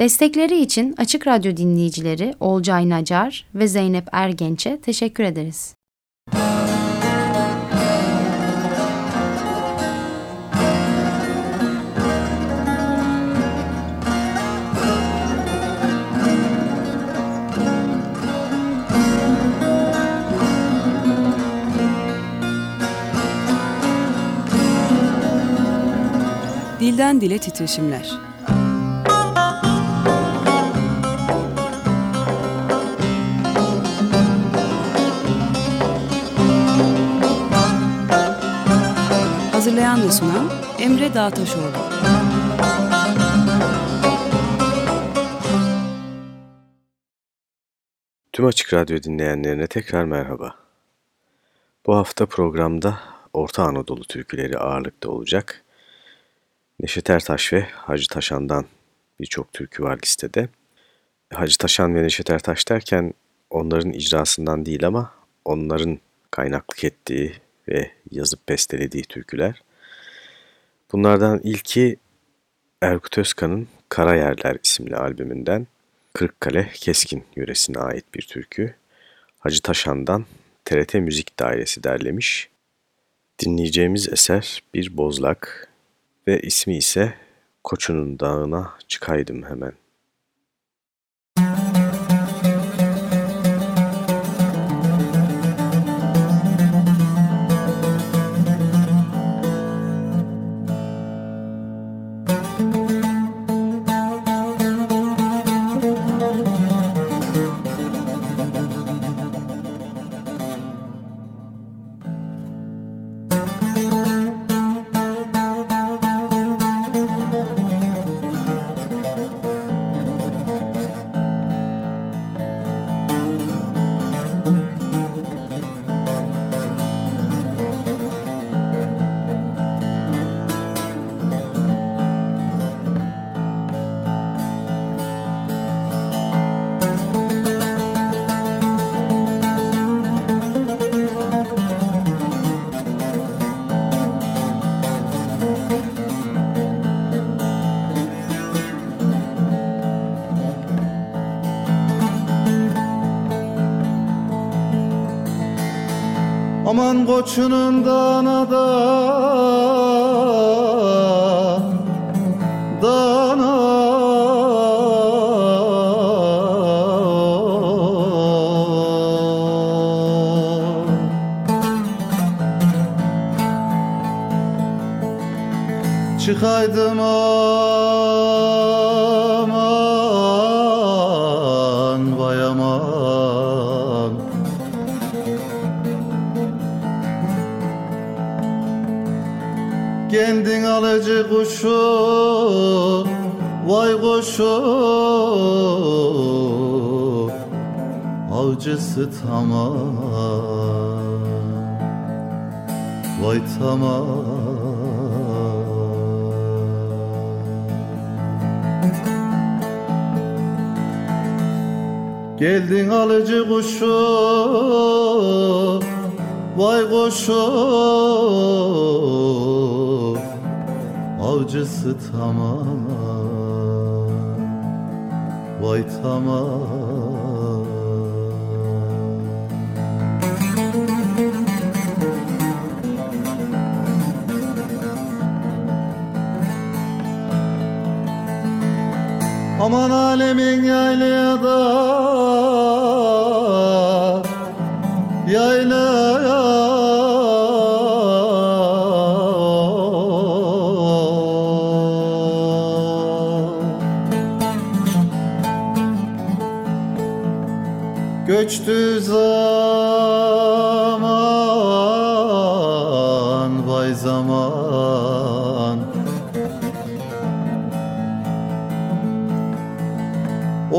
Destekleri için Açık Radyo dinleyicileri Olcay Nacar ve Zeynep Ergenç'e teşekkür ederiz. Dilden Dile Titreşimler Hazırlayan ve sunan Emre Dağtaşoğlu. Tüm Açık Radyo dinleyenlerine tekrar merhaba. Bu hafta programda Orta Anadolu türküleri ağırlıkta olacak. Neşet Ertaş ve Hacı Taşan'dan birçok türkü var listede. Hacı Taşan ve Neşet Ertaş derken onların icrasından değil ama onların kaynaklık ettiği ve yazıp bestelediği türküler. Bunlardan ilki Erkut Özkan'ın Kara Yerler isimli albümünden Kırıkkale Keskin yöresine ait bir türkü. Hacı Taşan'dan TRT Müzik Dairesi derlemiş. Dinleyeceğimiz eser bir bozlak ve ismi ise Koçunun Dağına Çıkaydım Hemen. Aman koçunun tamam Geldin alıcı kuşu Vay kuşu avcısı tamam Vay tamam Aman alemin yaylaya da Yaylaya. Göçtü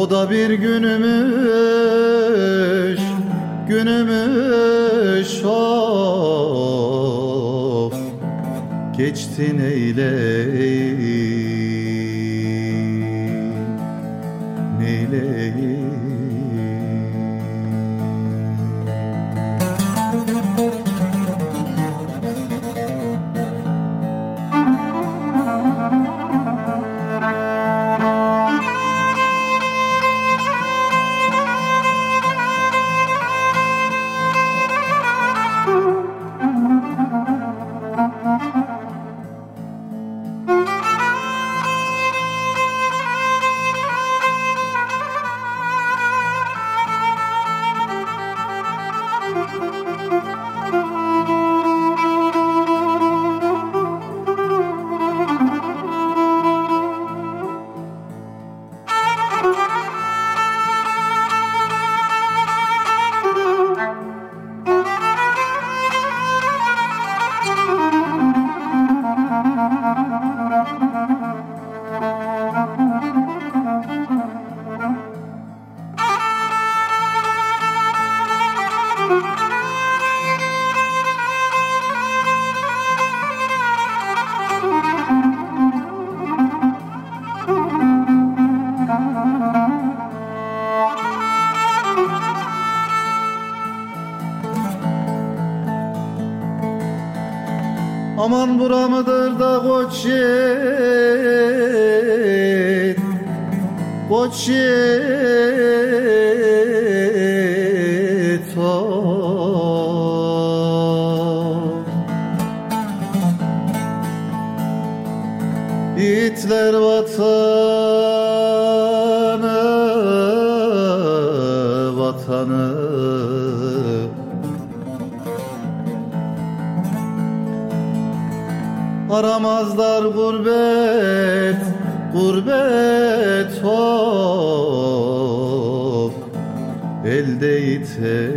O da bir günümüş günümüş of. Geçti neyleyim da koç gurbet, gurbet of Elde iteni,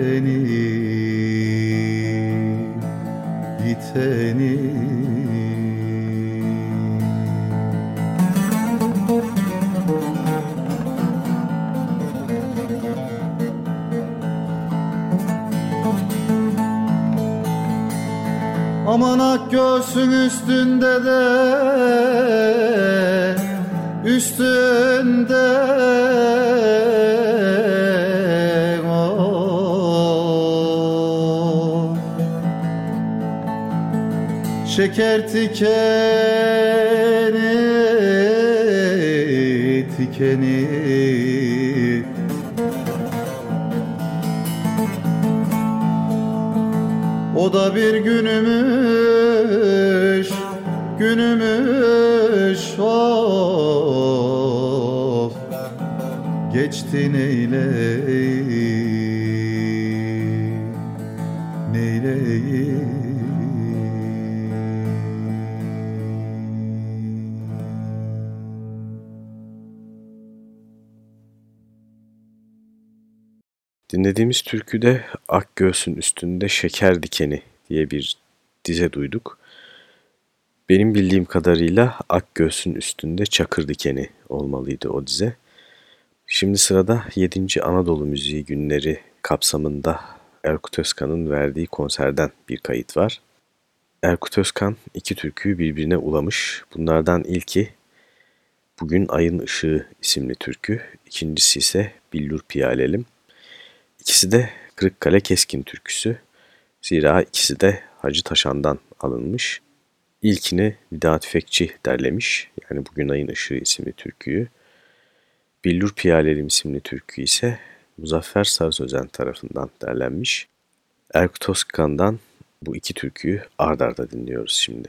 üstünde de Üstünde oh. Şeker tikeni Tikeni O da bir günümüş, günümüş of Geçti neyleyim, neyleyim Dinlediğimiz türküde Ak Göğsün Üstünde Şeker Dikeni diye bir dize duyduk. Benim bildiğim kadarıyla Ak Göğsün Üstünde Çakır Dikeni olmalıydı o dize. Şimdi sırada 7. Anadolu Müziği Günleri kapsamında Erkut Özkan'ın verdiği konserden bir kayıt var. Erkut Özkan iki türküyü birbirine ulamış. Bunlardan ilki Bugün Ayın Işığı isimli türkü, ikincisi ise Billur Piyalelim. İkisi de Kırıkkale Keskin türküsü. Zira ikisi de Hacı Taşan'dan alınmış. İlkini Nida Tüfekçi derlemiş. Yani Bugün Ayın Işığı isimli türküyü. Billur Piyalelim isimli türkü ise Muzaffer Sarı Sözen tarafından derlenmiş. Erkut Özkan'dan bu iki türküyü ard arda dinliyoruz şimdi.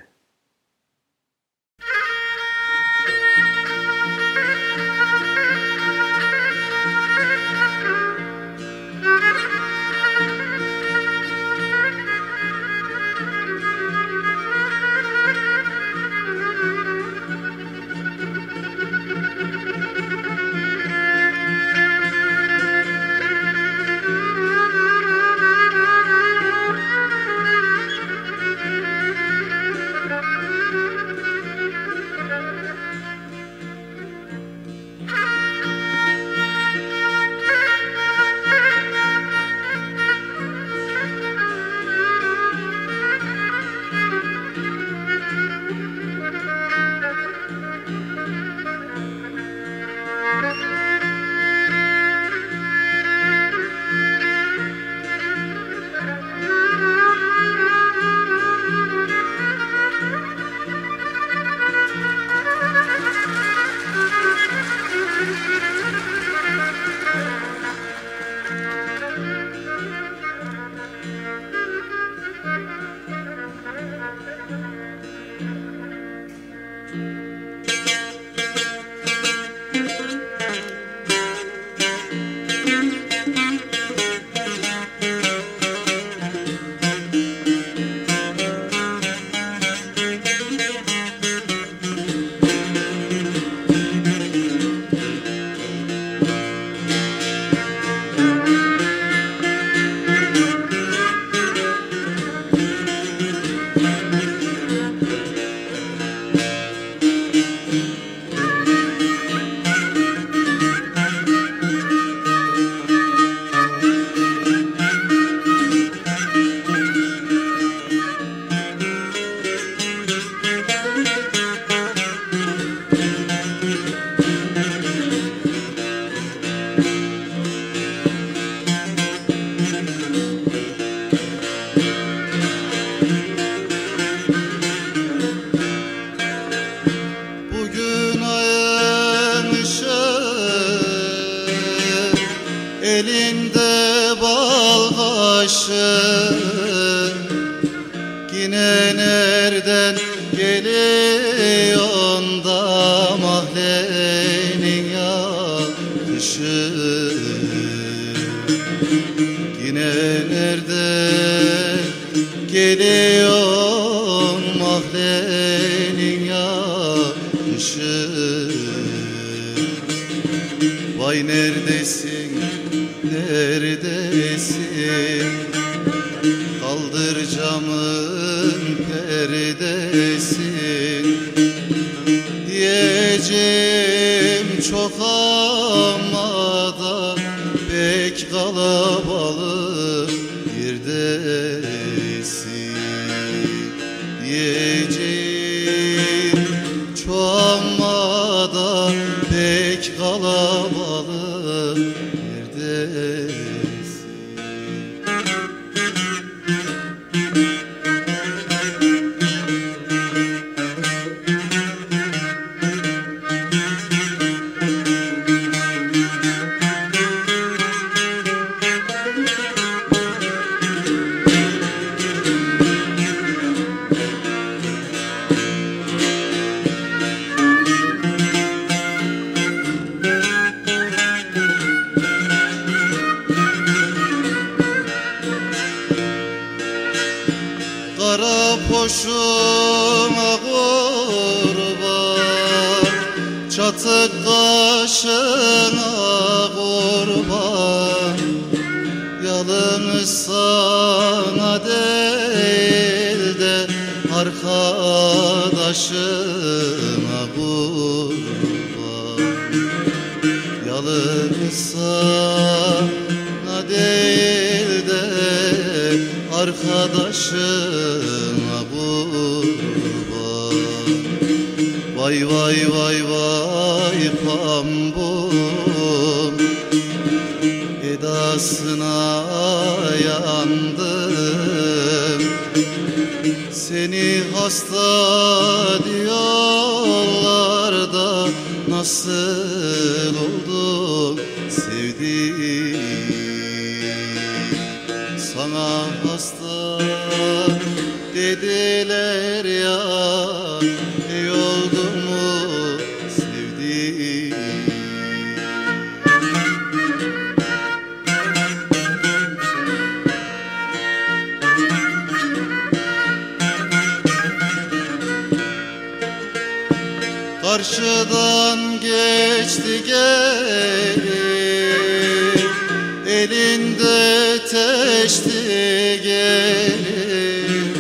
gelir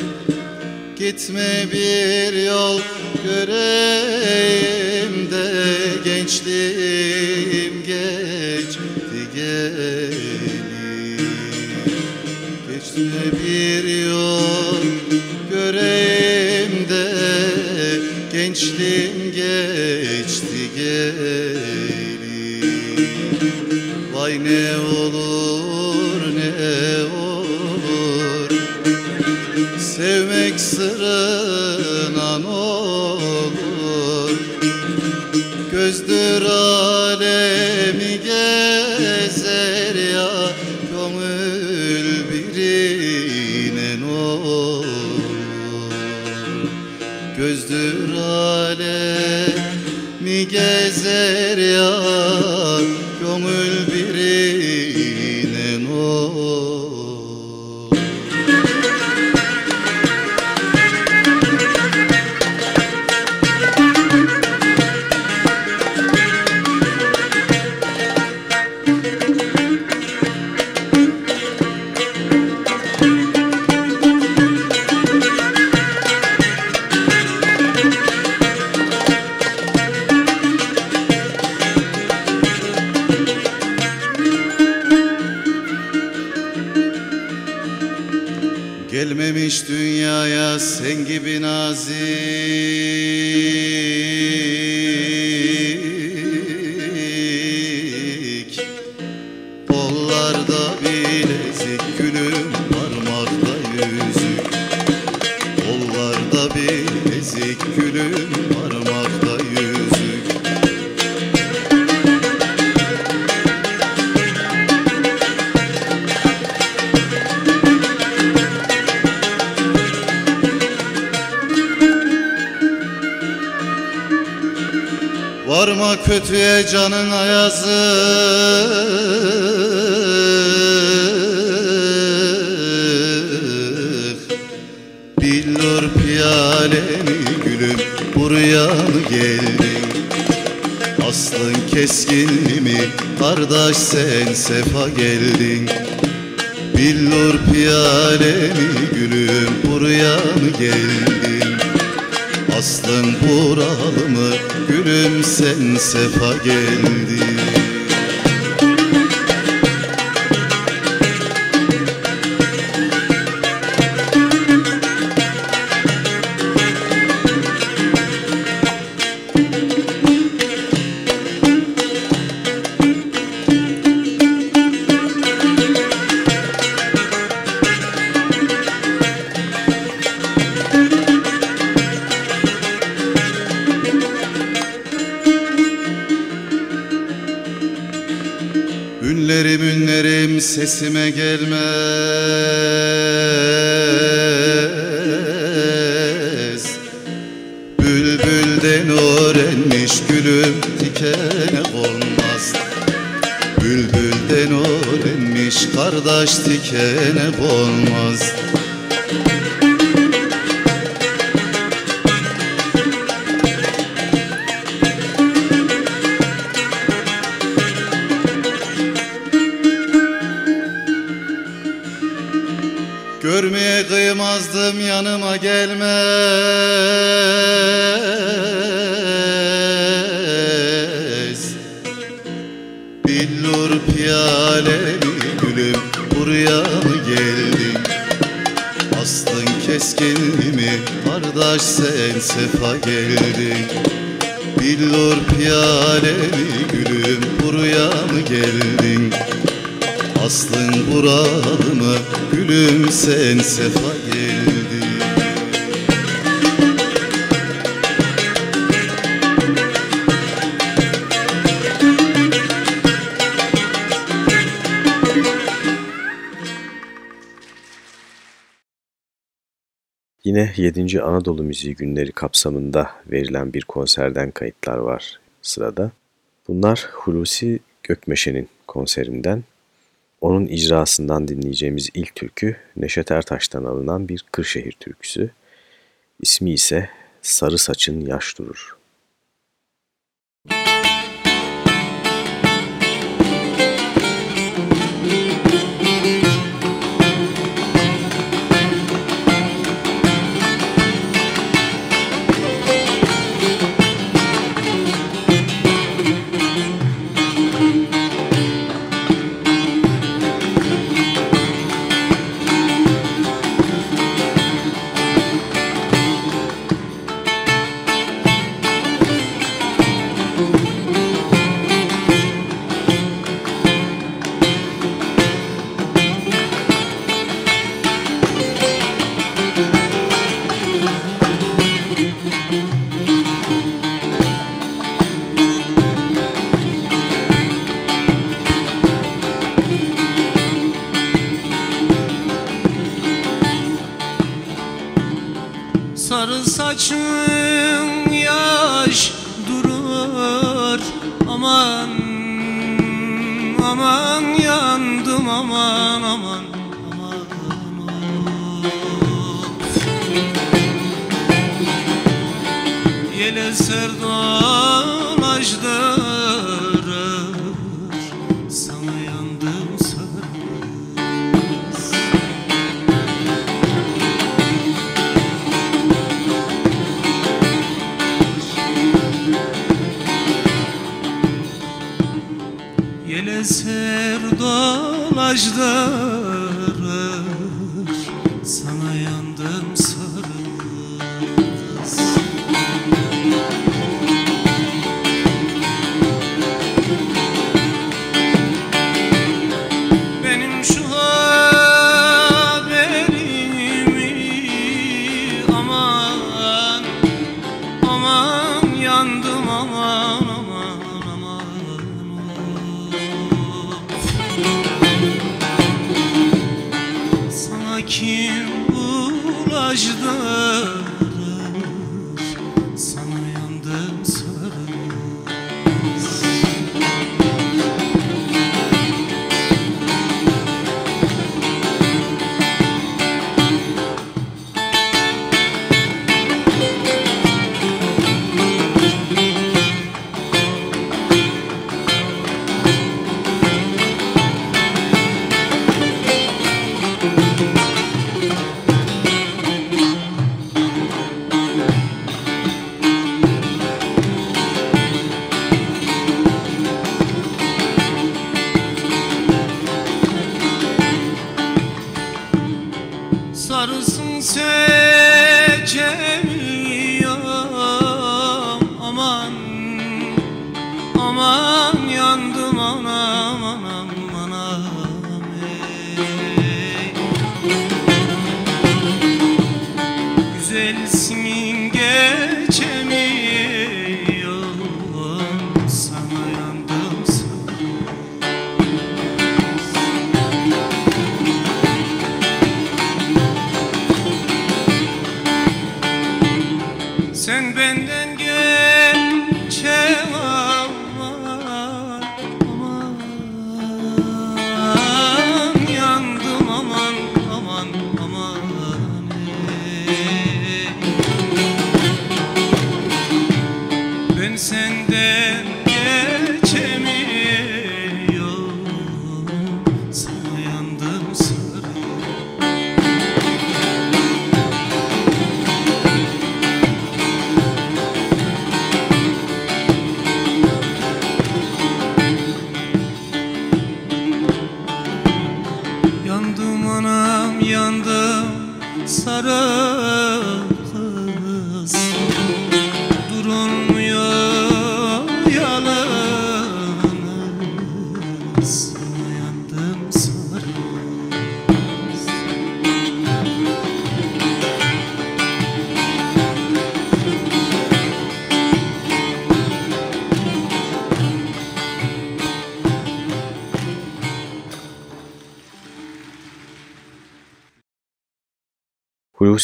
Gitme bir yol göreyim de Gençliğim geçti gelir Geçme bir yol göreyim de Gençliğim geçti gelir Vay ne olur çıksırı Kollarda bir ezik gülüm parmakta yüzük. Varma kötüye canın ayazı keskin mi? Kardeş sen sefa geldin. Billur piyalemi gülüm? Buraya mı geldin? Aslın buralı mı? Gülüm sen sefa geldin kıymazdım yanıma gelmez Billur piyalemi gülüm buraya mı geldin Aslın keskin mi? Kardeş sen sefa geldin Billur piyalemi gülüm buraya mı geldin? Aslın buralı mı? Gülüm sen sefa Yine 7. Anadolu Müziği Günleri kapsamında verilen bir konserden kayıtlar var sırada. Bunlar Hulusi Gökmeşe'nin konserinden, onun icrasından dinleyeceğimiz ilk türkü Neşet Ertaş'tan alınan bir Kırşehir türküsü. İsmi ise Sarı Saçın Yaş Durur. Yandım anam yandım. Sarıl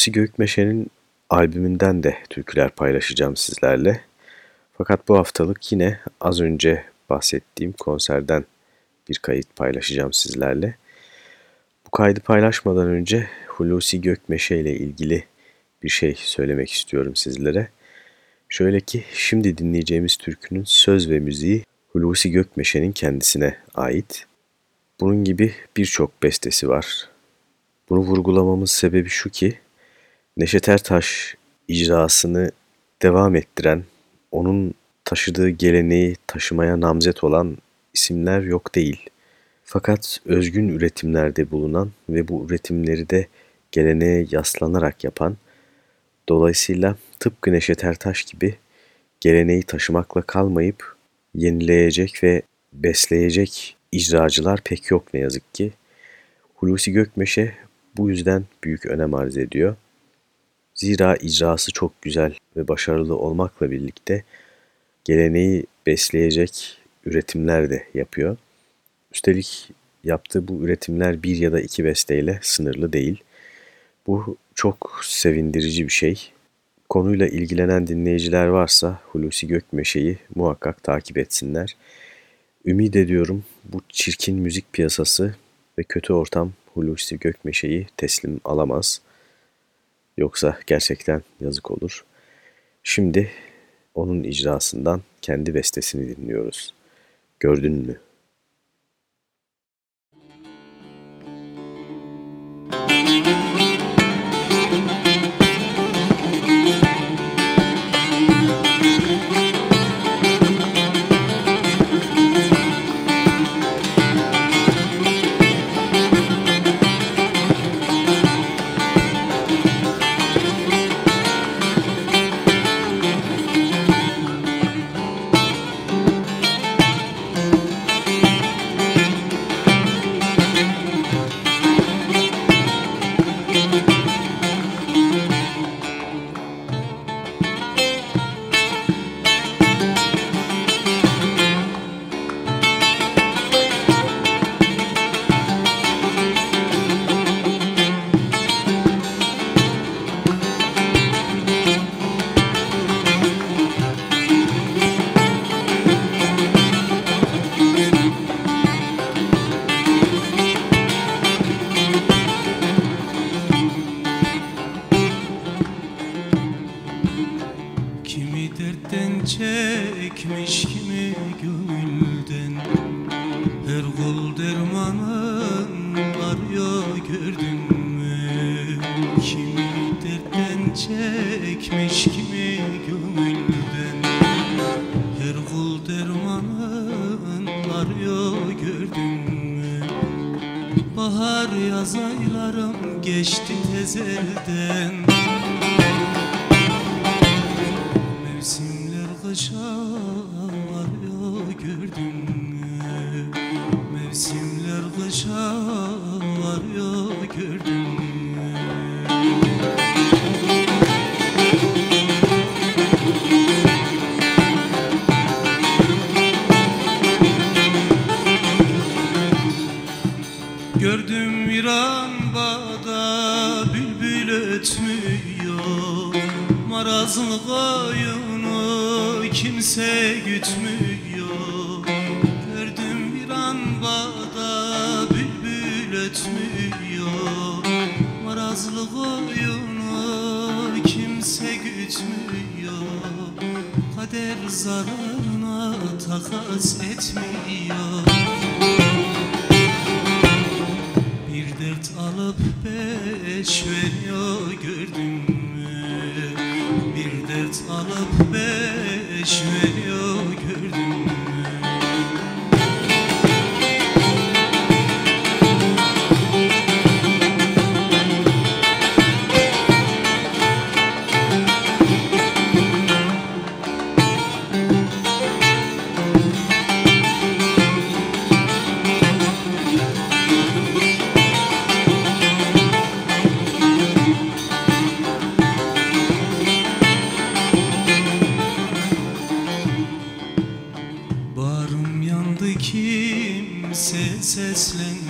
Hulusi Gökmeşe'nin albümünden de türküler paylaşacağım sizlerle. Fakat bu haftalık yine az önce bahsettiğim konserden bir kayıt paylaşacağım sizlerle. Bu kaydı paylaşmadan önce Hulusi Gökmeşe ile ilgili bir şey söylemek istiyorum sizlere. Şöyle ki şimdi dinleyeceğimiz türkünün söz ve müziği Hulusi Gökmeşe'nin kendisine ait. Bunun gibi birçok bestesi var. Bunu vurgulamamın sebebi şu ki Neşet Ertaş icrasını devam ettiren, onun taşıdığı geleneği taşımaya namzet olan isimler yok değil. Fakat özgün üretimlerde bulunan ve bu üretimleri de geleneğe yaslanarak yapan, dolayısıyla tıpkı Neşet Ertaş gibi geleneği taşımakla kalmayıp yenileyecek ve besleyecek icracılar pek yok ne yazık ki. Hulusi Gökmeşe bu yüzden büyük önem arz ediyor. Zira icrası çok güzel ve başarılı olmakla birlikte geleneği besleyecek üretimler de yapıyor. Üstelik yaptığı bu üretimler bir ya da iki besteyle sınırlı değil. Bu çok sevindirici bir şey. Konuyla ilgilenen dinleyiciler varsa Hulusi Gökmeşe'yi muhakkak takip etsinler. Ümid ediyorum bu çirkin müzik piyasası ve kötü ortam Hulusi Gökmeşe'yi teslim alamaz. Yoksa gerçekten yazık olur. Şimdi onun icrasından kendi bestesini dinliyoruz. Gördün mü? Çekmiş kimi gönülden Her kul gördün mü? Bahar yaz aylarım geçti tezelden sensiz seslen.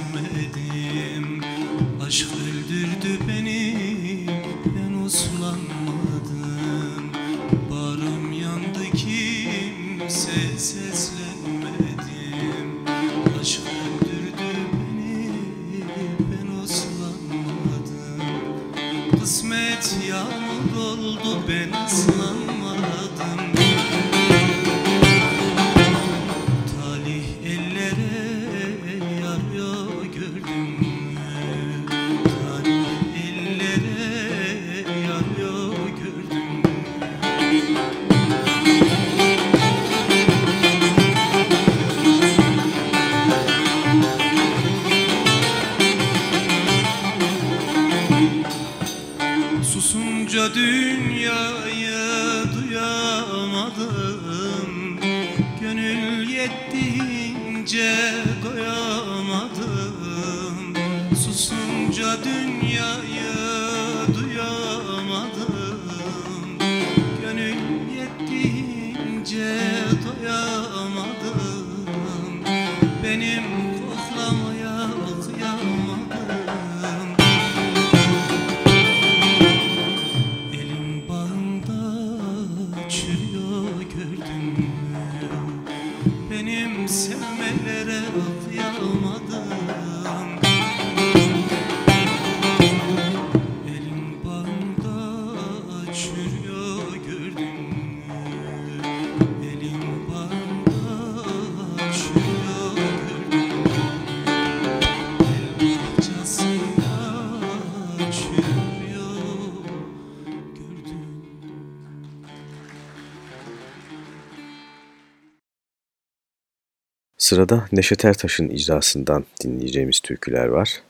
Sırada Neşet Ertaş'ın icrasından dinleyeceğimiz türküler var.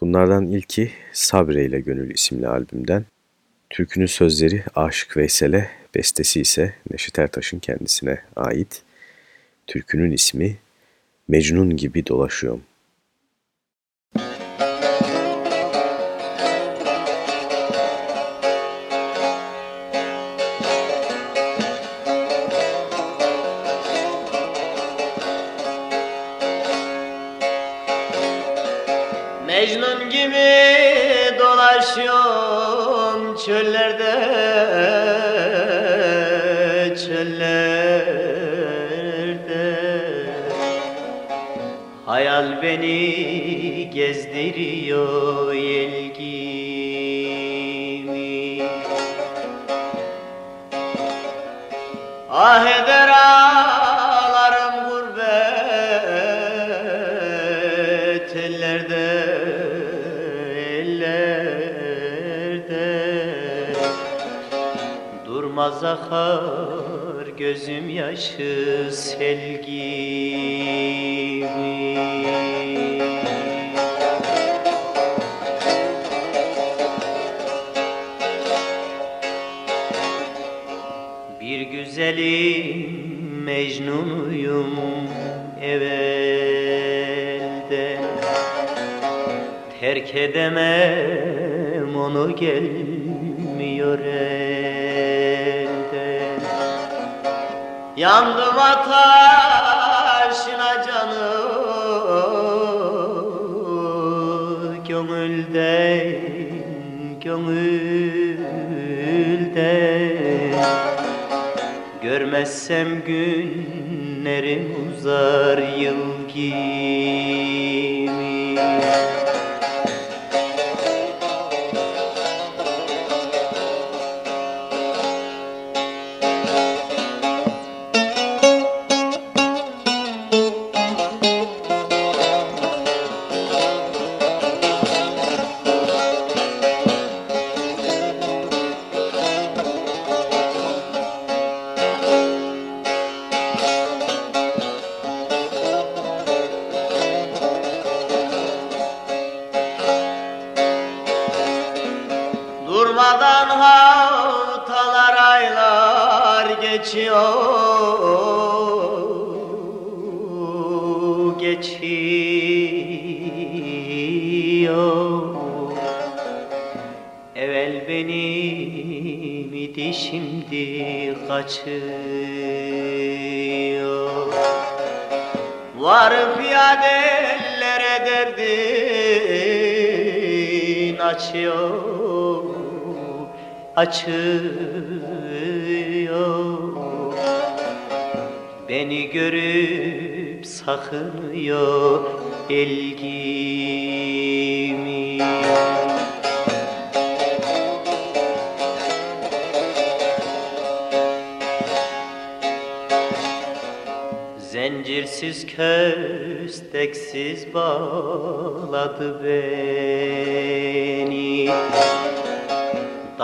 Bunlardan ilki Sabre ile Gönül isimli albümden. Türkünün sözleri Aşık Veysel'e, bestesi ise Neşet Ertaş'ın kendisine ait. Türkünün ismi Mecnun gibi dolaşıyorum. Terk edemem onu gelmiyor elden. Yandım ateşine canım Gönülden, gönülden. Görmezsem günlerim uzar yıl gibi Açıyor. Beni görüp sakınıyor elgimi. Zincirsiz kösteksiz bağladı beni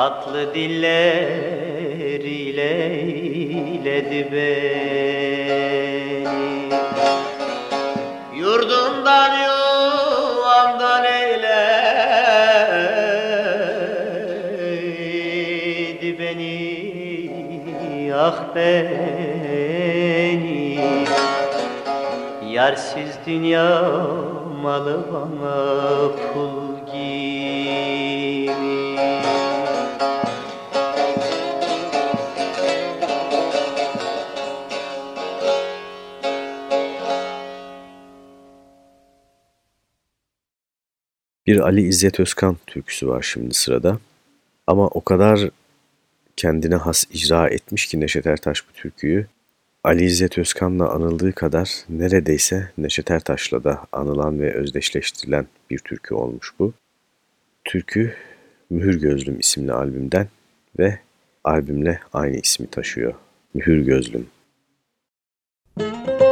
Tatlı dilleriyle eyledi beni. Yurdumdan yuvamdan eyledi beni. Ah beni. Yersiz dünya malı bana pul Bir Ali İzzet Özkan türküsü var şimdi sırada. Ama o kadar kendine has icra etmiş ki Neşet Ertaş bu türküyü. Ali İzzet Özkan'la anıldığı kadar neredeyse Neşet Ertaş'la da anılan ve özdeşleştirilen bir türkü olmuş bu. Türkü Mühür Gözlüm isimli albümden ve albümle aynı ismi taşıyor. Mühür Gözlüm. Mühür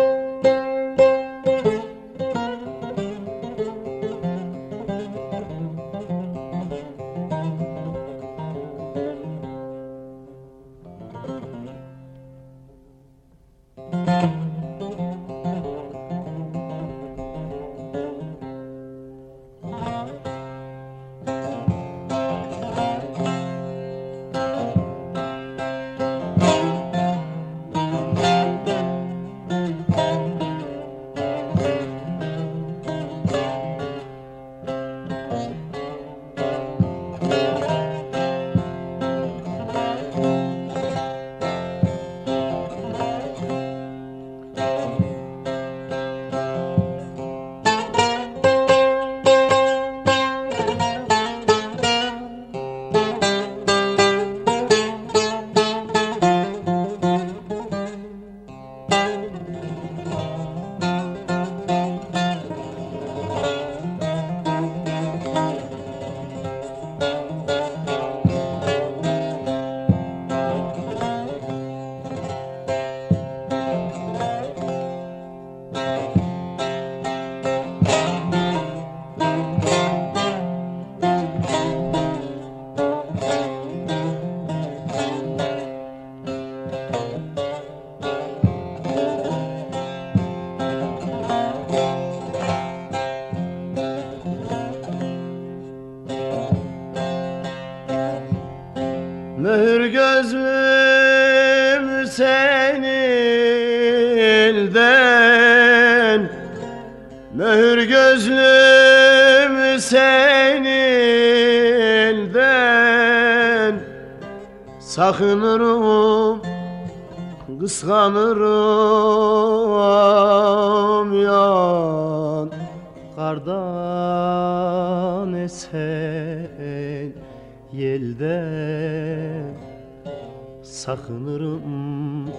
Sakınırım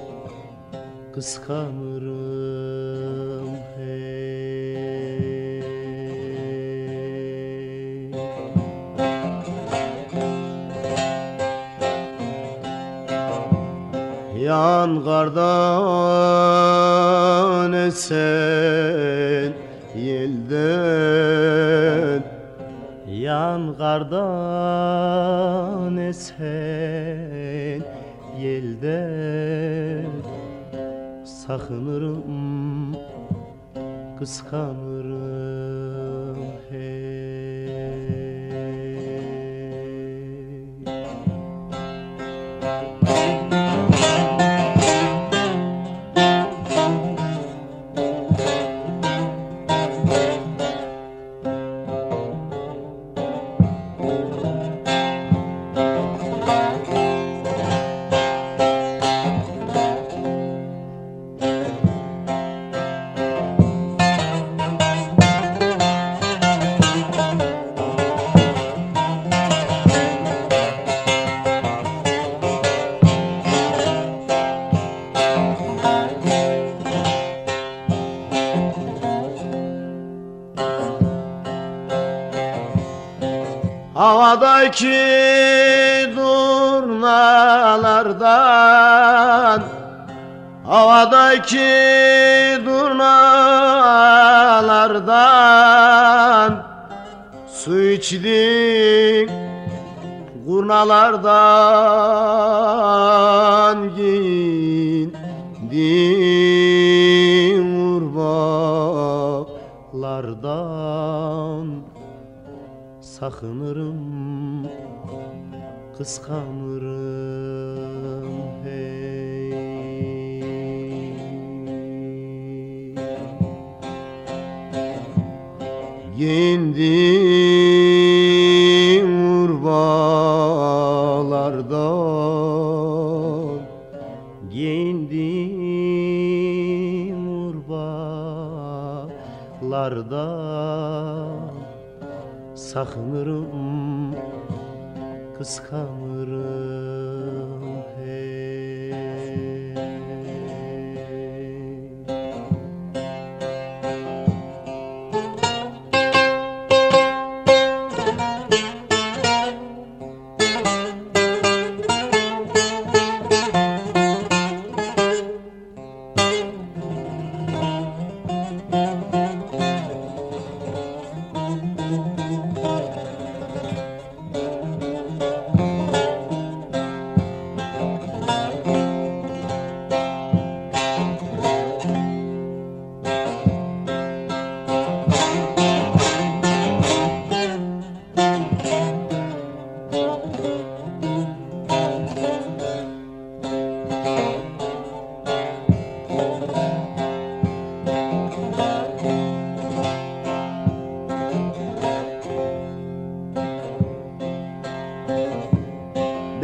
kıskanırım hey. Yan kardan esen yelden Yan kardan esen yelden Sakınırım kıskanırım Havadaki durnalardan Havadaki durnalardan Su içtin kurnalardan giyindin urbalardan Sakınırım, kıskanırım kıskanırım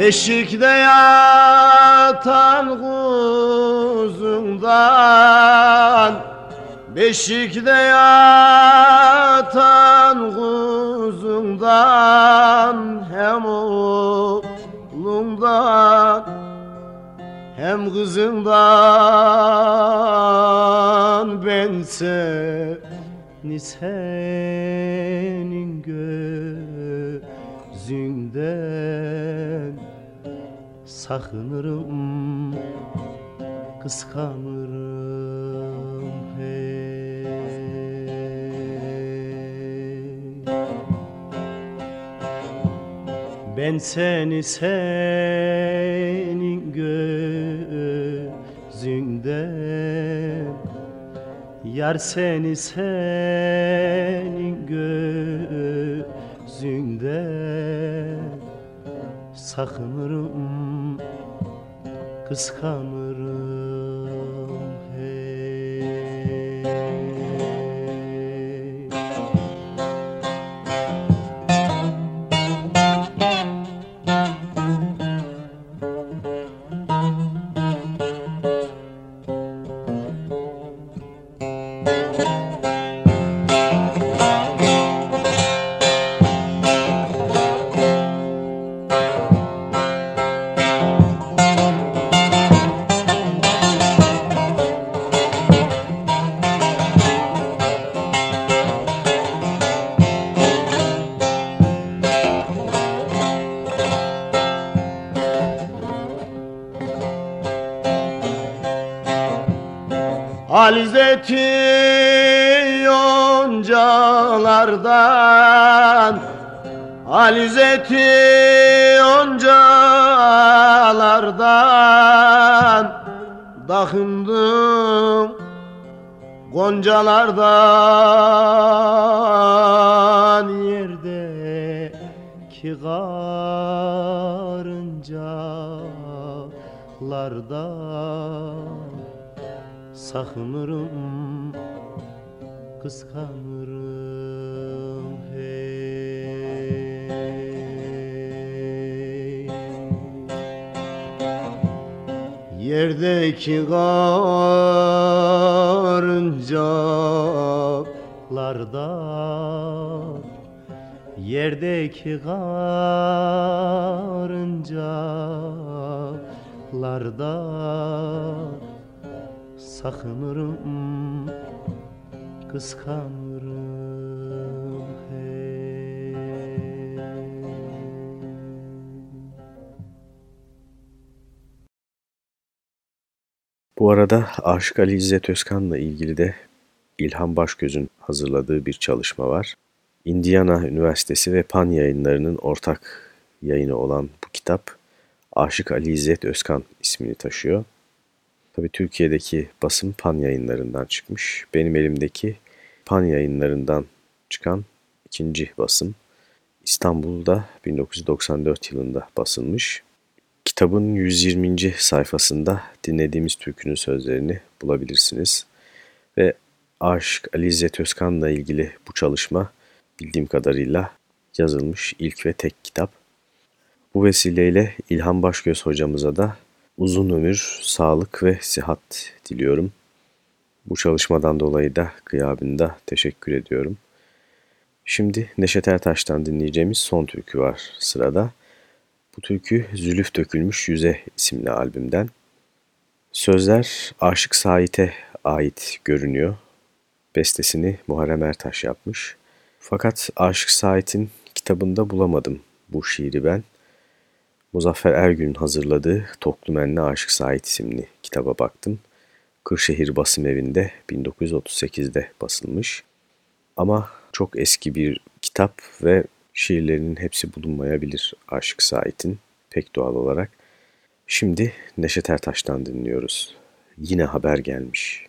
Beşikte yatan kuzundan Beşikte yatan kuzundan Hem oğlundan hem kızından Ben seni senin gözünden Sakınırım, kıskanırım hey Ben seni senin gözünden Yar seni senin gözünden Sakınırım, kıskanırım Alizeti yoncalardan Alizeti yoncalardan Dakındım goncalardan Yerdeki karıncalardan Sakınırım, kıskanırım hey. Yerdeki karıncalardan Yerdeki karıncalardan Sakınırım, kıskanırım hey. Bu arada Aşık Ali İzzet Özkan'la ilgili de İlhan Başgöz'ün hazırladığı bir çalışma var. Indiana Üniversitesi ve Pan yayınlarının ortak yayını olan bu kitap Aşık Ali İzzet Özkan ismini taşıyor. Tabii Türkiye'deki basım Pan yayınlarından çıkmış. Benim elimdeki Pan yayınlarından çıkan ikinci basım. İstanbul'da 1994 yılında basılmış. Kitabın 120. sayfasında dinlediğimiz türkünün sözlerini bulabilirsiniz. Ve Aşık Ali İzzet Özkan'la ilgili bu çalışma bildiğim kadarıyla yazılmış ilk ve tek kitap. Bu vesileyle İlhan Başgöz hocamıza da uzun ömür, sağlık ve sihat diliyorum. Bu çalışmadan dolayı da gıyabında teşekkür ediyorum. Şimdi Neşet Ertaş'tan dinleyeceğimiz son türkü var sırada. Bu türkü Zülüf Dökülmüş Yüze isimli albümden. Sözler Aşık Sait'e ait görünüyor. Bestesini Muharrem Ertaş yapmış. Fakat Aşık Sait'in kitabında bulamadım bu şiiri ben. Muzaffer Ergün'ün hazırladığı Toklumenli Aşık Sait isimli kitaba baktım. Kırşehir Basım Evi'nde 1938'de basılmış. Ama çok eski bir kitap ve şiirlerinin hepsi bulunmayabilir Aşık Sait'in pek doğal olarak. Şimdi Neşet Ertaş'tan dinliyoruz. Yine haber gelmiş.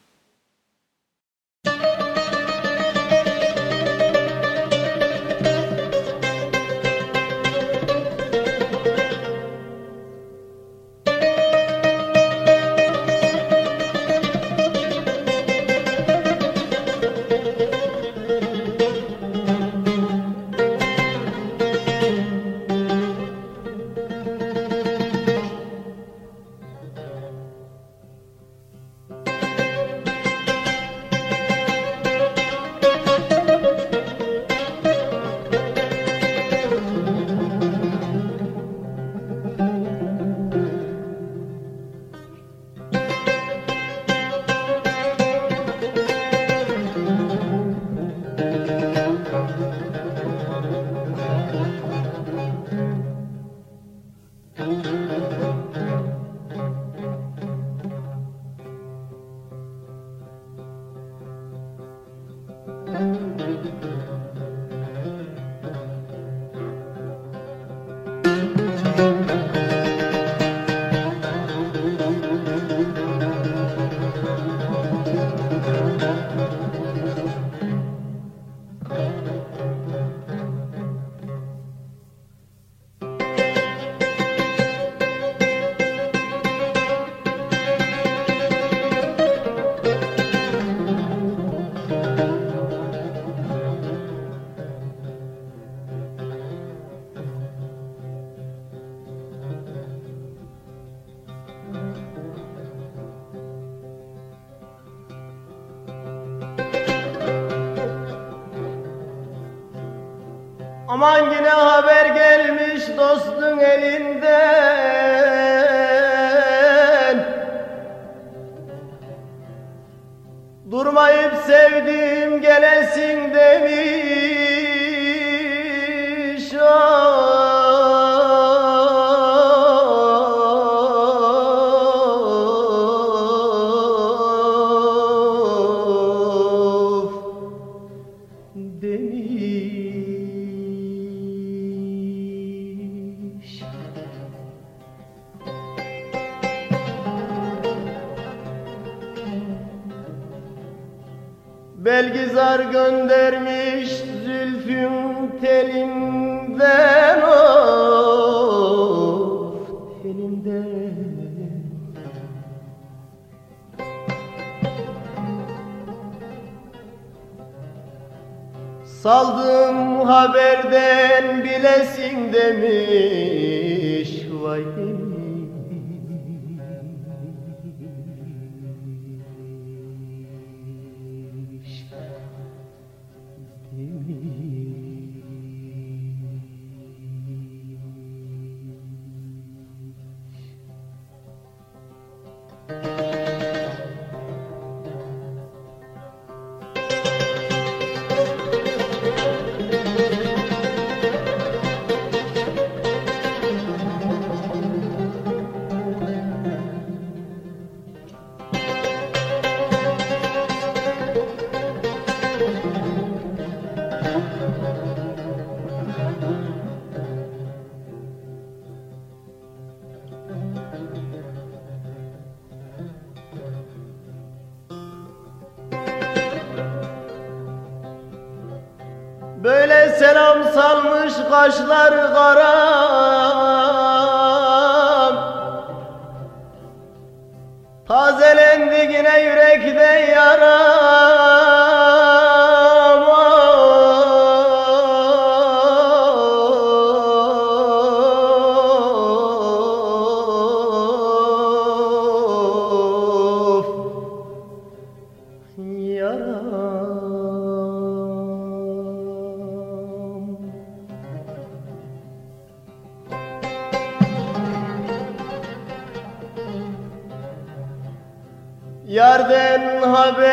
Saldım haberden bilesin demiş vay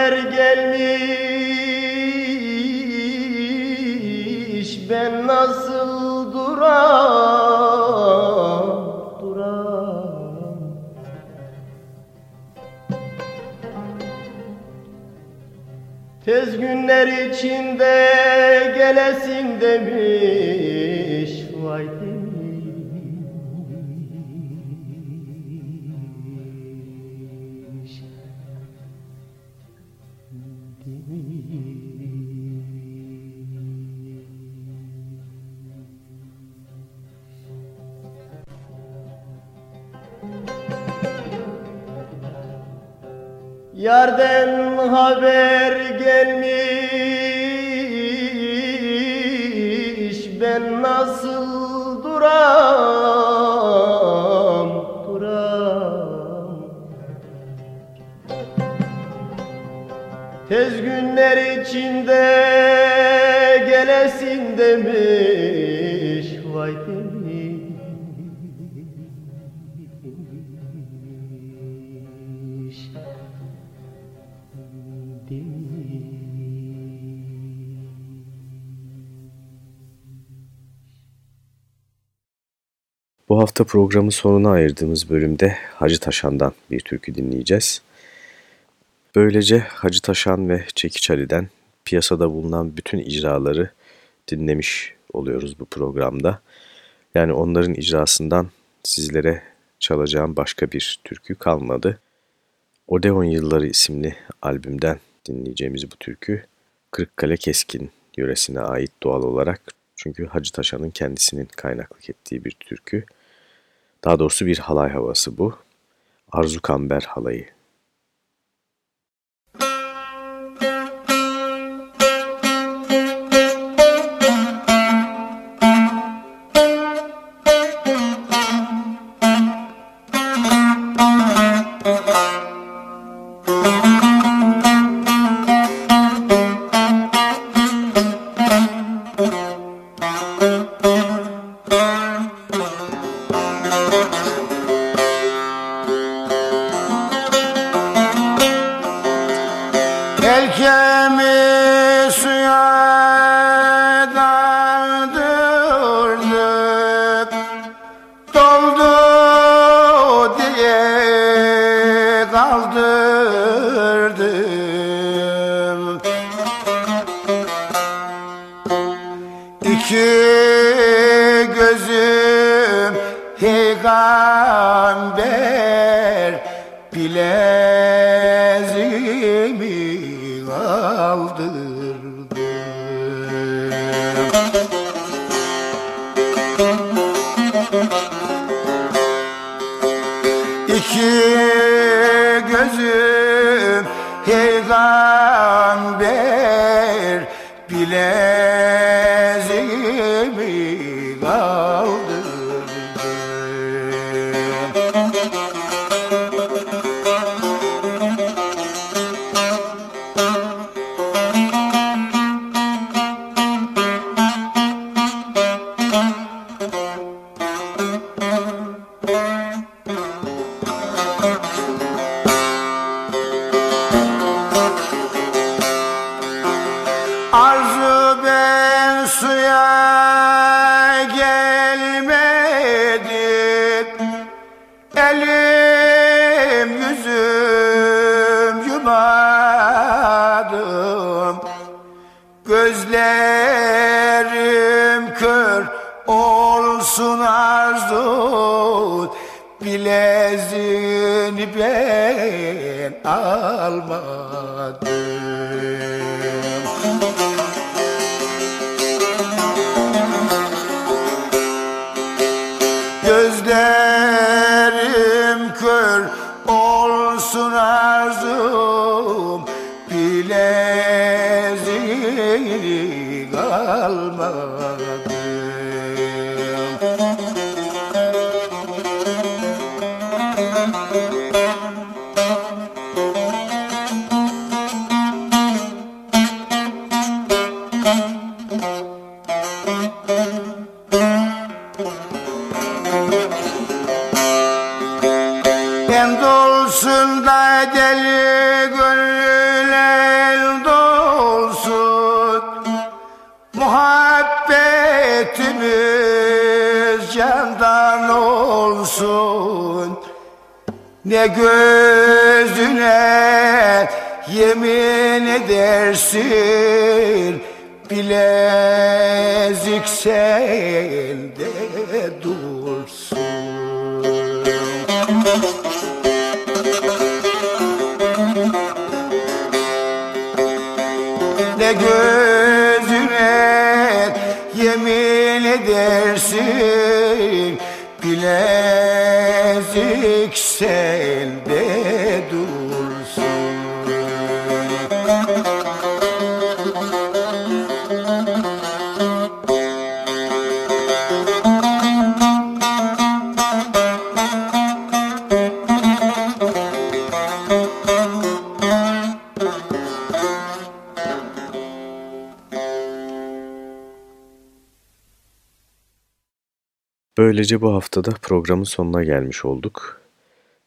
haber gelmiş Ben nasıl duram Duram? Tez günler içinde gelesin demiş Yarden haber gelmiş? Ben nasıl duram Duram? Tez günler içinde gelesin demiş Bu hafta programın sonuna ayırdığımız bölümde Hacı Taşan'dan bir türkü dinleyeceğiz. Böylece Hacı Taşan ve Çekiç Ali'den piyasada bulunan bütün icraları dinlemiş oluyoruz bu programda. Yani onların icrasından sizlere çalacağım başka bir türkü kalmadı. Odeon Yılları isimli albümden dinleyeceğimiz bu türkü Kırıkkale Keskin yöresine ait doğal olarak. Çünkü Hacı Taşan'ın kendisinin kaynaklık ettiği bir türkü. Daha doğrusu bir halay havası bu. Arzu Kamber halayı. Ne gözüne yemin edersin Bilezik Böylece bu haftada programın sonuna gelmiş olduk.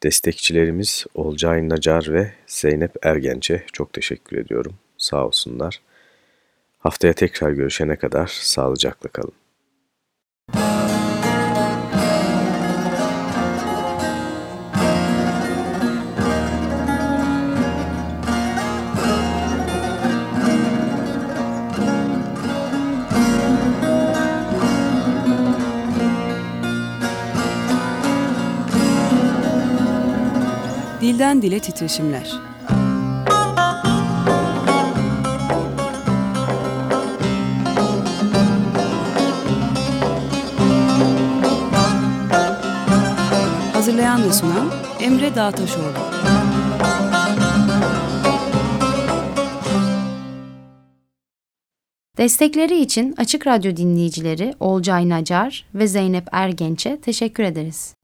Destekçilerimiz Olcay Nacar ve Zeynep Ergenç'e çok teşekkür ediyorum. Sağ olsunlar. Haftaya tekrar görüşene kadar sağlıcakla kalın. Dilden dile titreşimler. Hazırlayan ve sunan Emre Dağtaşoğlu. Destekleri için Açık Radyo dinleyicileri Olcay Nacar ve Zeynep Ergenç'e teşekkür ederiz.